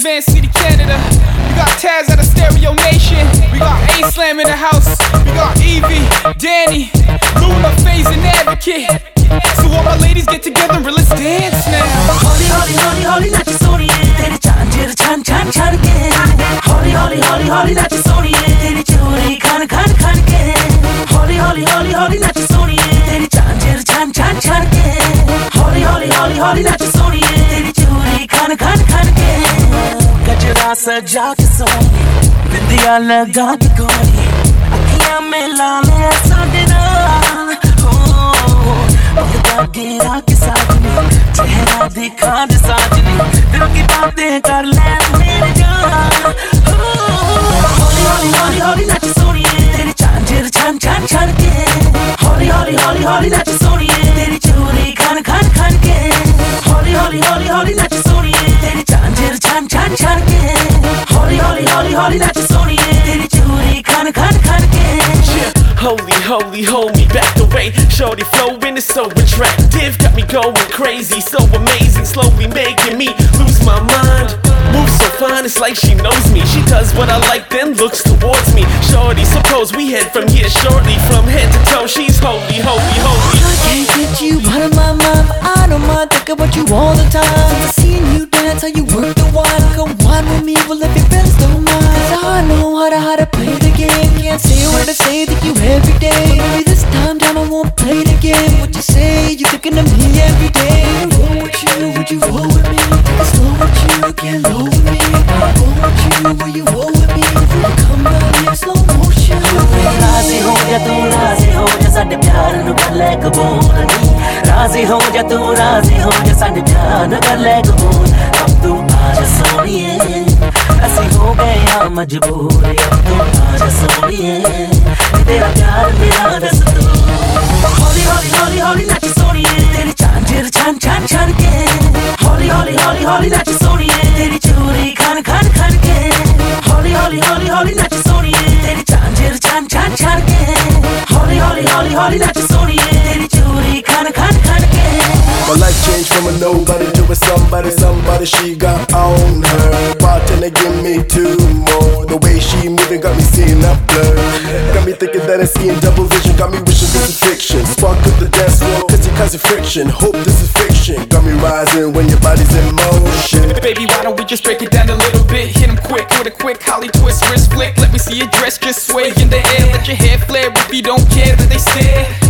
Van City, Canada. We got Taz out of Stereo Nation. We got A Slam in the house. We got Evie, Danny, Luna, Phase, and Advocate. So all my ladies get together and let's dance now. Holy, holy, holy, holy, not your sorry. Teri chan, teri chan, chan, chan ke. Holy, holy, holy, holy, not your sorry. Holy, holy, holy, holy, not your sorry. Teri chan, chan, chan, chan ke. Holy, holy, holy, holy, not your. दिया सजा के सोनी बिंदिया लगा के गोरी अखियाँ में लाल है साडना हो गेरा के साथ में चेहरा दिखा दे साजनी। दिल की बातें कर ले मेरे जान। होली होली होली होली, नाच सोनी तेरी चाँद चाँद चाँद चाँद के। होली होली होली होली, नाच Soni Holy, like it's only in Diddy Judy, kinda, kinda, kinda holy, holy, hold me back the way. Shorty flowing is so attractive. Got me going crazy, so amazing. Slowly making me lose my mind. Move so fine, it's like she knows me. She does what I like, then looks towards me. Shorty, suppose we head from here shortly. From head to toe, she's holy, holy, holy. I can't get you out of my mind. I don't mind thinking about you all the time. say what to say to you every day. Maybe this time down I won't play the game. What you say, you thinking of me every day. Roll with you, would you roll with me? Slow with you, get low with me. Roll with you, will you roll with me? Come down here, slow motion. ਰਾਜ਼ੀ ਹੋ ਜਾ ਤੂੰ ਰਾਜ਼ੀ ਹੋ ਜਾ ਸਾਡੇ ਪਿਆਰ ਨੂੰ ਕਰ ਲੈ ਕਬੂਲ ਨੀ ਰਾਜ਼ੀ ਹੋ ਜਾ ਤੂੰ ਰਾਜ਼ੀ ਹੋ ਜਾ ਸਾਡੇ ਪਿਆਰ ਨੂੰ ਕਰ ਲੈ ਕਬੂਲ ਅਬ ਤੂੰ ਆ ਜਾ ਸੋਣੀਏ क्या मजबूर है तुम्हारा सोनिए तेरा प्यार मेरा दस्तूर तेरी छान छान छान के तेरी चूरी खान खान खान के तेरी छान छान छान के a nobody to a somebody, somebody she got on her. Bartender, give me two more. The way she moving got me seeing up blur. Got me thinking that I'm seeing double vision. Got me wishing this is fiction. Spark up the dance floor, cause you cause friction. Hope this is fiction. Got me rising when your body's in motion. Baby, why don't we just break it down a little bit? Hit 'em quick with a quick holly twist, wrist flick. Let me see your dress just sway in the air. Let your hair flare if you don't care that they stare.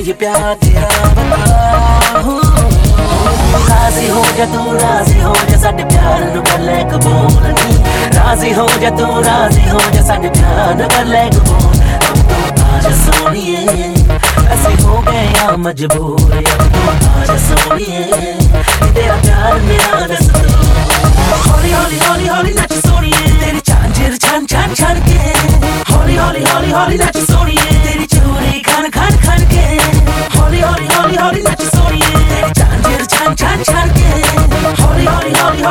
ये प्यार तेरा राज़ी हो जा तू, राज़ी हो जा साडे प्यार नु कर ले कबूल। नी राज़ी हो जा तू, राज़ी हो जा साडे प्यार नु कर ले कबूल। तो आज सोनिए, ऐसे हो गया मजबूर। तो आज सोनिए, तेरा प्यार मेरा दस्तूर। होली होली होली होली नच सोनिए, तेरी चांजर छन छन छन के। होली होली होली होली, नच सोनिए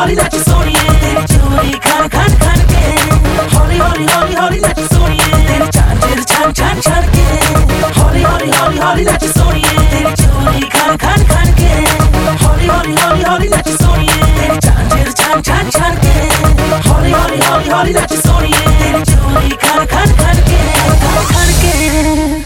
ਹੌਲੀ ਨੱਚ ਸੋਣੀਏ ਤੇਰੀ ਚੋਰੀ ਖਾਣ ਖਾਣ ਖਾਣ ਕੇ ਹੌਲੀ ਹੌਲੀ ਹੌਲੀ ਹੌਲੀ ਨੱਚ ਸੋਣੀਏ ਤੇਰੀ ਚਾਂਚੇ ਛਾਂ ਛਾਂ ਛਾਂ ਕੇ ਹੌਲੀ ਹੌਲੀ ਹੌਲੀ ਹੌਲੀ ਨੱਚ ਸੋਣੀਏ ਤੇਰੀ ਚੋਰੀ ਖਾਣ ਖਾਣ ਖਾਣ ਕੇ ਹੌਲੀ ਹੌਲੀ ਹੌਲੀ ਹੌਲੀ ਨੱਚ ਸੋਣੀਏ ਤੇਰੀ ਚਾਂਚੇ ਛਾਂ ਛਾਂ ਛਾਂ ਕੇ ਹੌਲੀ ਹੌਲੀ ਹੌਲੀ ਹੌਲੀ ਨੱਚ ਸੋਣੀਏ ਤੇਰੀ ਚੋਰੀ ਖਾਣ ਖਾਣ ਖਾਣ ਕੇ ਖਾਣ ਕੇ